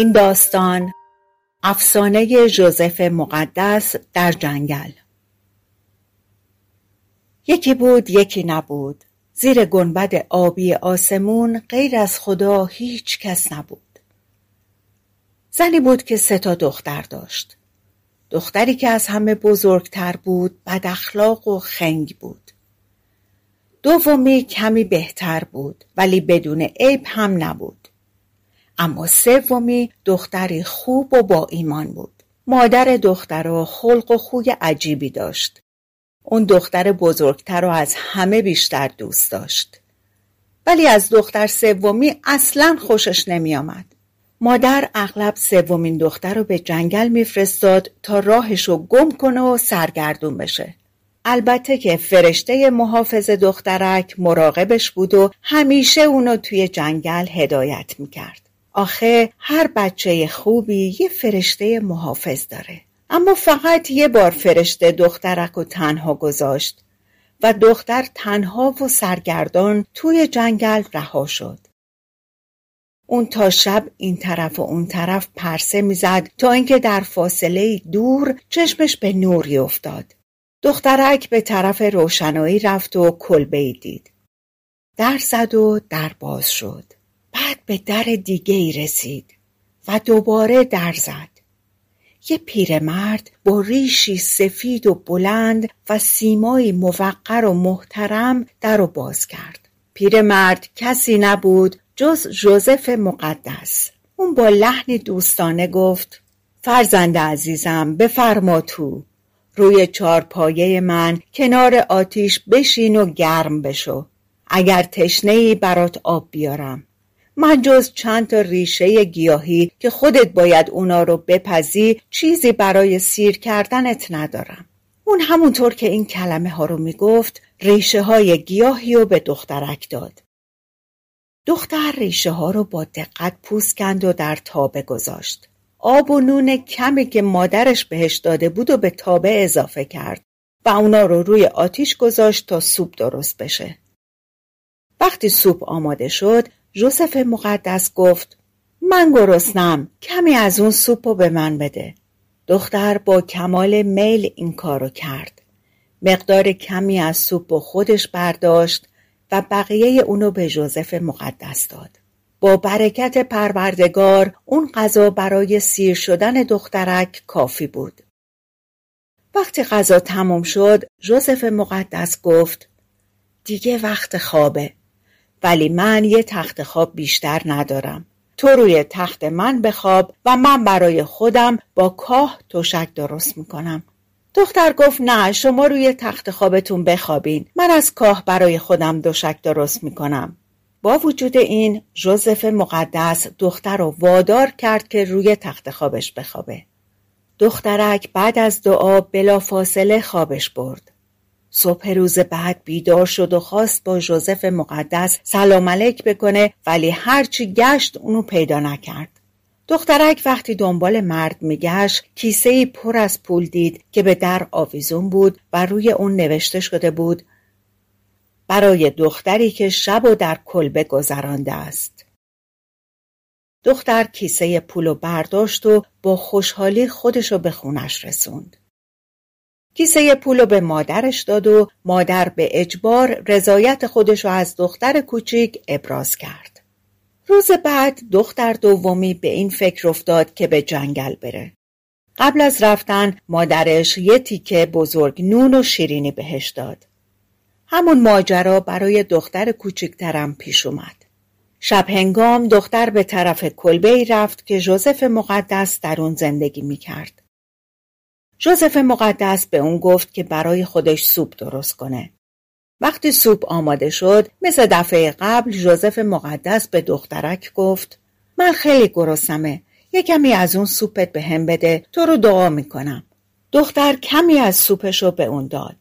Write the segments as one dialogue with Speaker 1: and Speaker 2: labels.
Speaker 1: این داستان افسانه ژوزف مقدس در جنگل. یکی بود یکی نبود. زیر گنبد آبی آسمون غیر از خدا هیچ کس نبود. زنی بود که سه تا دختر داشت. دختری که از همه بزرگتر بود بد اخلاق و خنگ بود. دومی کمی بهتر بود ولی بدون عیب هم نبود. اما سومی دختری خوب و با ایمان بود مادر دخترها خلق و خوی عجیبی داشت اون دختر بزرگتر رو از همه بیشتر دوست داشت ولی از دختر سومی اصلا خوشش نمی آمد. مادر اغلب سومین دختر رو به جنگل میفرستاد تا راهش رو گم کنه و سرگردون بشه. البته که فرشته محافظ دخترک مراقبش بود و همیشه اونو توی جنگل هدایت می‌کرد. آخه هر بچه خوبی یه فرشته محافظ داره. اما فقط یه بار فرشته دخترک و تنها گذاشت و دختر تنها و سرگردان توی جنگل رها شد. اون تا شب این طرف و اون طرف پرسه می‌زد تا اینکه در فاصله دور چشمش به نوری افتاد. دخترک به طرف روشنایی رفت و کلبه دید. در زد و در باز شد. بعد به در دیگه ای رسید و دوباره در زد. یه پیرمرد با ریشی سفید و بلند و سیمایی موقر و محترم در و باز کرد. پیرمرد کسی نبود جز جوزف مقدس. اون با لحنی دوستانه گفت فرزند عزیزم بفرما تو. روی چارپایه من کنار آتیش بشین و گرم بشو. اگر تشنه ای برات آب بیارم. من جز چند تا ریشه گیاهی که خودت باید اونا رو بپزی چیزی برای سیر کردنت ندارم. اون همونطور که این کلمه ها رو می‌گفت ریشه های گیاهی رو به دخترک داد. دختر ریشه ها رو با دقت پوست کند و در تابه گذاشت. آب و نون کمی که مادرش بهش داده بود و به تابه اضافه کرد و اونا رو روی آتیش گذاشت تا سوپ درست بشه. وقتی سوپ آماده شد ژوزف مقدس گفت من گرسنم کمی از اون سوپ به من بده. دختر با کمال میل این کارو کرد. مقدار کمی از سوپ و خودش برداشت و بقیه اونو به ژوزف مقدس داد. با برکت پروردگار اون غذا برای سیر شدن دخترک کافی بود. وقتی غذا تمام شد ژوزف مقدس گفت دیگه وقت خوابه. ولی من یه تخت خواب بیشتر ندارم. تو روی تخت من بخواب و من برای خودم با کاه تشک درست می‌کنم. دختر گفت نه شما روی تخت خوابتون بخوابین. من از کاه برای خودم دوشک درست می‌کنم. با وجود این جوزف مقدس دختر رو وادار کرد که روی تخت خوابش بخوابه. دخترک بعد از دعا بلافاصله خوابش برد. صبح روز بعد بیدار شد و خواست با جوزف مقدس سلام علیک بکنه ولی هرچی گشت اونو پیدا نکرد. دخترک وقتی دنبال مرد میگشت کیسه پر از پول دید که به در آویزون بود و روی اون نوشته شده بود برای دختری که شب و در کلبه گذرانده است. دختر کیسه پول و برداشت و با خوشحالی خودشو به خونش رسوند. کیسه پولو به مادرش داد و مادر به اجبار رضایت خودشو از دختر کوچیک ابراز کرد. روز بعد دختر دومی به این فکر افتاد که به جنگل بره. قبل از رفتن مادرش یه تیکه بزرگ نون و شیرینی بهش داد. همون ماجرا برای دختر کوچکترم پیش اومد. شب هنگام دختر به طرف کلبه رفت که جوزف مقدس در اون زندگی می کرد. جوزف مقدس به اون گفت که برای خودش سوپ درست کنه. وقتی سوپ آماده شد مثل دفعه قبل ژوزف مقدس به دخترک گفت من خیلی گرسنمه یه کمی از اون سوپت به هم بده تو رو دعا می‌کنم. دختر کمی از سوپشو به اون داد.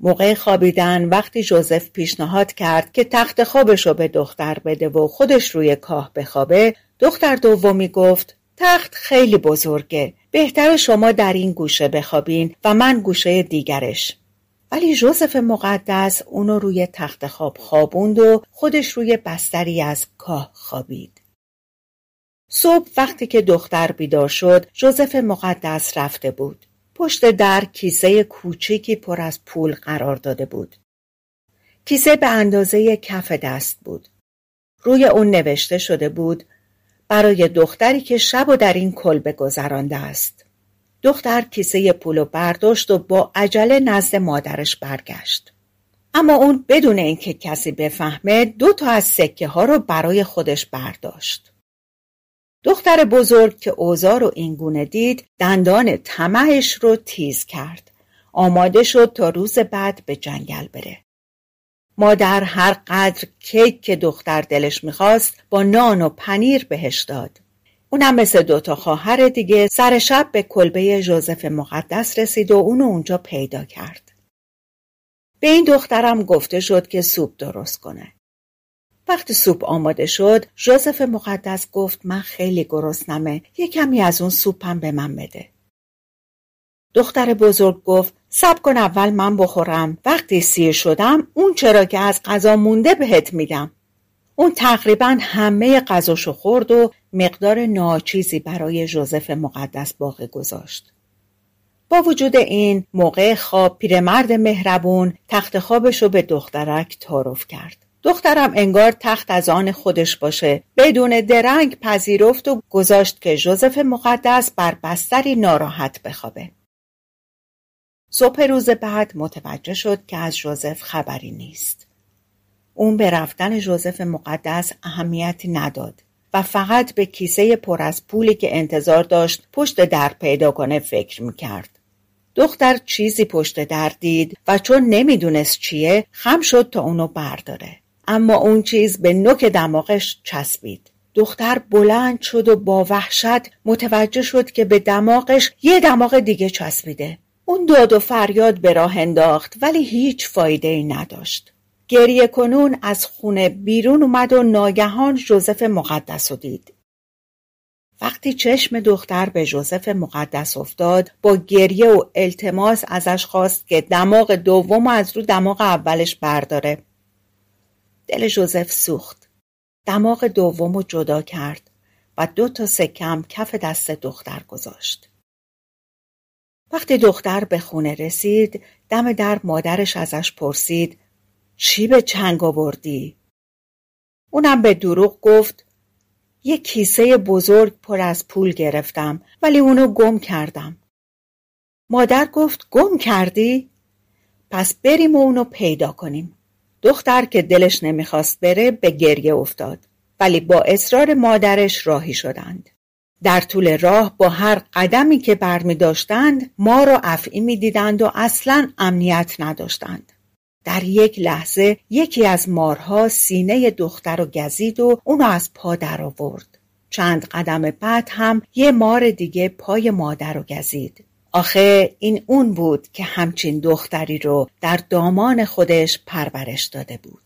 Speaker 1: موقع خوابیدن وقتی جوزف پیشنهاد کرد که تخت خوابشو به دختر بده و خودش روی کاه بخوابه دختر دومی گفت تخت خیلی بزرگه. بهتر شما در این گوشه بخوابین و من گوشه دیگرش ولی جوزف مقدس اونو روی تخت خواب خوابوند و خودش روی بستری از کاه خوابید صبح وقتی که دختر بیدار شد جوزف مقدس رفته بود پشت در کیسه کوچیکی پر از پول قرار داده بود. کیسه به اندازه کف دست بود. روی اون نوشته شده بود برای دختری که شب و در این کلبه گذرانده است. دختر کیسه پول و برداشت و با عجله نزد مادرش برگشت. اما اون بدون اینکه کسی بفهمه دو تا از سکه ها رو برای خودش برداشت. دختر بزرگ که اوزار رو اینگونه دید دندان طمعش رو تیز کرد. آماده شد تا روز بعد به جنگل بره. مادر هر قدر کیک که دختر دلش می‌خواست با نان و پنیر بهش داد. اونم مثل دوتا خواهر دیگه سر شب به کلبه جوزف مقدس رسید و اونو اونجا پیدا کرد. به این دخترم گفته شد که سوپ درست کنه. وقتی سوپ آماده شد ژوزف مقدس گفت من خیلی گرسنمه یه کمی از اون سوپم به من بده دختر بزرگ گفت سب کن اول من بخورم. وقتی سیر شدم اون چرا که از غذا مونده بهت میدم اون تقریبا همه غذاشو خورد و مقدار ناچیزی برای ژوزف مقدس باقی گذاشت. با وجود این موقع خواب پیرمرد مهربون تخت خوابش رو به دخترک تعارف کرد. دخترم انگار تخت از آن خودش باشه. بدون درنگ پذیرفت و گذاشت که جوزف مقدس بر بستری ناراحت بخوابه. صبح روز بعد متوجه شد که از جوزف خبری نیست. اون به رفتن جوزف مقدس اهمیتی نداد و فقط به کیسه پر از پولی که انتظار داشت پشت در پیدا کنه فکر می‌کرد. دختر چیزی پشت در دید و چون نمی‌دونست چیه خم شد تا اونو برداره. اما اون چیز به نوک دماغش چسبید. دختر بلند شد و با وحشت متوجه شد که به دماغش یه دماغ دیگه چسبیده. اون داد و فریاد به راه انداخت ولی هیچ فایده ای نداشت. گریه کنون از خونه بیرون اومد و ناگهان جوزف مقدس رو دید. وقتی چشم دختر به جوزف مقدس افتاد با گریه و التماس ازش خواست که دماغ دوم از رو دماغ اولش برداره دل جوزف سوخت. دماغ دوم رو جدا کرد و دو تا سکم کف دست دختر گذاشت. وقتی دختر به خونه رسید دم در مادرش ازش پرسید چی به چنگ آوردی؟ اونم به دروغ گفت یه کیسه بزرگ پر از پول گرفتم ولی اونو گم کردم. مادر گفت گم کردی؟ پس بریم و اونو پیدا کنیم. دختر که دلش نمی‌خواست بره به گریه افتاد ولی با اصرار مادرش راهی شدند. در طول راه با هر قدمی که برمی داشتند ما را افعی می دیدند و اصلا امنیت نداشتند. در یک لحظه یکی از مارها سینه دختر رو گزید و اونو از پا در آورد. چند قدم بعد هم یه مار دیگه پای مادر رو گزید. آخه این اون بود که همچین دختری رو در دامان خودش پرورش داده بود.